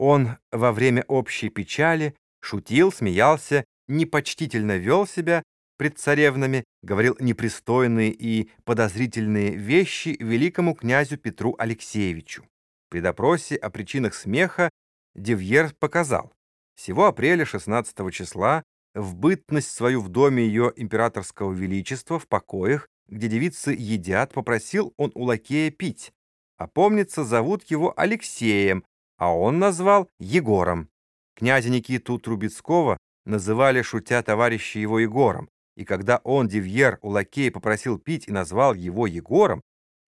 Он во время общей печали шутил, смеялся, непочтительно вел себя пред царевнами, говорил непристойные и подозрительные вещи великому князю Петру Алексеевичу. При допросе о причинах смеха Девьер показал, всего апреля 16 числа в бытность свою в доме ее императорского величества в покоях, где девицы едят, попросил он у лакея пить. А помнится, зовут его Алексеем, а он назвал Егором. Князя Никиту Трубецкого называли, шутя, товарища его Егором, и когда он, Девьер, у лакея попросил пить и назвал его Егором,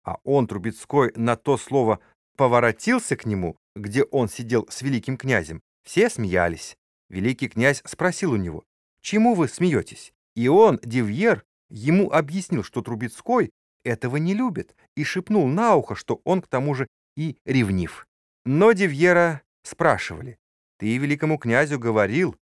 а он, Трубецкой, на то слово поворотился к нему, где он сидел с великим князем, все смеялись. Великий князь спросил у него, «Чему вы смеетесь?» И он, Девьер, ему объяснил, что Трубецкой этого не любит, и шепнул на ухо, что он к тому же и ревнив. Но Девьера спрашивали, «Ты великому князю говорил,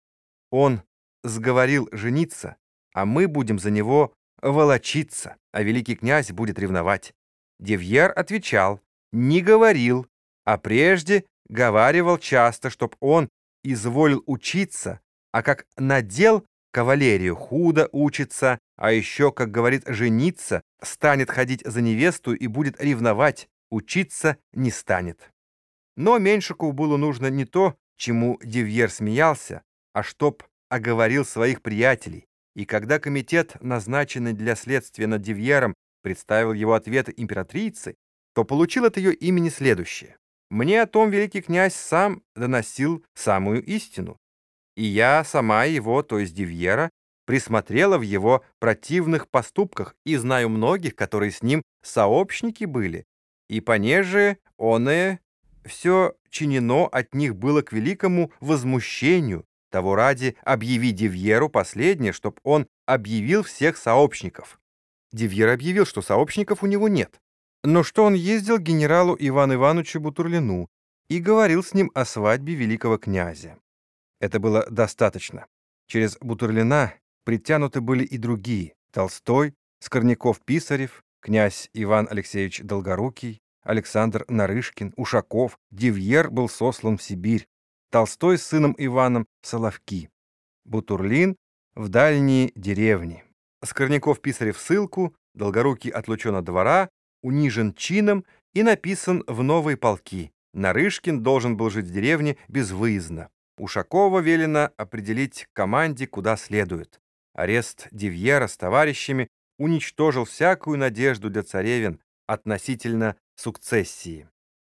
он сговорил жениться, а мы будем за него волочиться, а великий князь будет ревновать». Девьер отвечал, «Не говорил, а прежде говаривал часто, чтоб он изволил учиться, а как надел кавалерию, худо учится, а еще, как говорит, жениться, станет ходить за невесту и будет ревновать, учиться не станет. Но Меньшикову было нужно не то, чему Девьер смеялся, а чтоб оговорил своих приятелей. И когда комитет, назначенный для следствия над Девьером, представил его ответы императрице, то получил от ее имени следующее. «Мне о том великий князь сам доносил самую истину и я сама его, то есть Дивьера, присмотрела в его противных поступках и знаю многих, которые с ним сообщники были, и понеже оное все чинено от них было к великому возмущению, того ради объяви Дивьеру последнее, чтоб он объявил всех сообщников. Дивьер объявил, что сообщников у него нет, но что он ездил к генералу Ивану Ивановичу Бутурлину и говорил с ним о свадьбе великого князя. Это было достаточно. Через Бутурлина притянуты были и другие — Толстой, Скорняков-Писарев, князь Иван Алексеевич Долгорукий, Александр Нарышкин, Ушаков, Дивьер был сослан в Сибирь, Толстой с сыном Иваном — Соловки, Бутурлин — в дальние деревни. Скорняков-Писарев в ссылку, Долгорукий отлучен от двора, унижен чином и написан в новые полки. Нарышкин должен был жить в деревне безвыездно. Ушакова велено определить команде, куда следует. Арест Дивьера с товарищами уничтожил всякую надежду для царевин относительно сукцессии.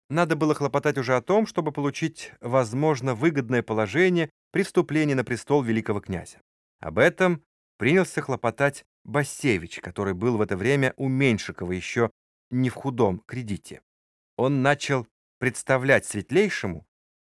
Надо было хлопотать уже о том, чтобы получить, возможно, выгодное положение при вступлении на престол великого князя. Об этом принялся хлопотать Бассевич, который был в это время у Меньшикова еще не в худом кредите. Он начал представлять светлейшему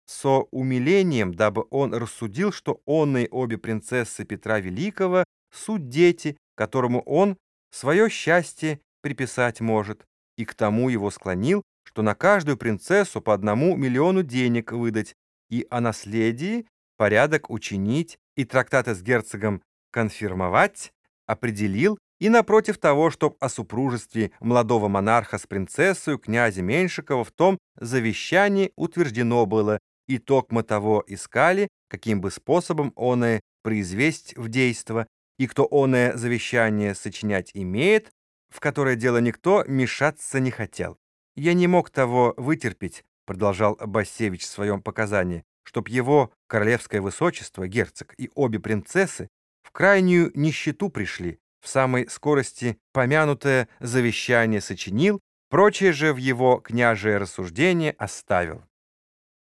со умилением, дабы он рассудил, что он и обе принцессы Петра Великого суть дети, которому он свое счастье приписать может, и к тому его склонил, что на каждую принцессу по одному миллиону денег выдать и о наследии порядок учинить и трактаты с герцогом конфирмовать, определил и напротив того, чтоб о супружестве молодого монарха с принцессой князя Меньшикова в том завещании утверждено было и токмо того искали, каким бы способом оное произвесть в действо, и кто оное завещание сочинять имеет, в которое дело никто мешаться не хотел. Я не мог того вытерпеть, продолжал Бассевич в своем показании, чтоб его королевское высочество, герцог и обе принцессы в крайнюю нищету пришли, в самой скорости помянутое завещание сочинил, прочее же в его княжее рассуждение оставил.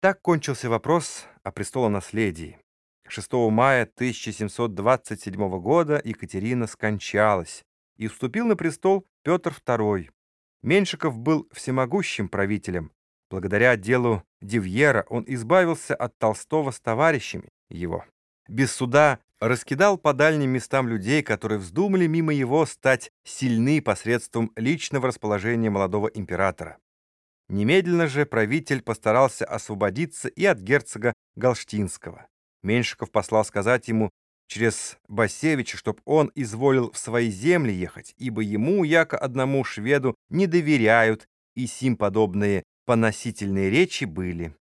Так кончился вопрос о престолонаследии. 6 мая 1727 года Екатерина скончалась, и вступил на престол Петр II. Меньшиков был всемогущим правителем. Благодаря делу Дивьера он избавился от Толстого с товарищами его. Без суда раскидал по дальним местам людей, которые вздумали мимо его стать сильны посредством личного расположения молодого императора. Немедленно же правитель постарался освободиться и от герцога Галштинского. Меньшиков послал сказать ему через Басевича, чтоб он изволил в свои земли ехать, ибо ему, яко одному шведу, не доверяют, и сим подобные поносительные речи были.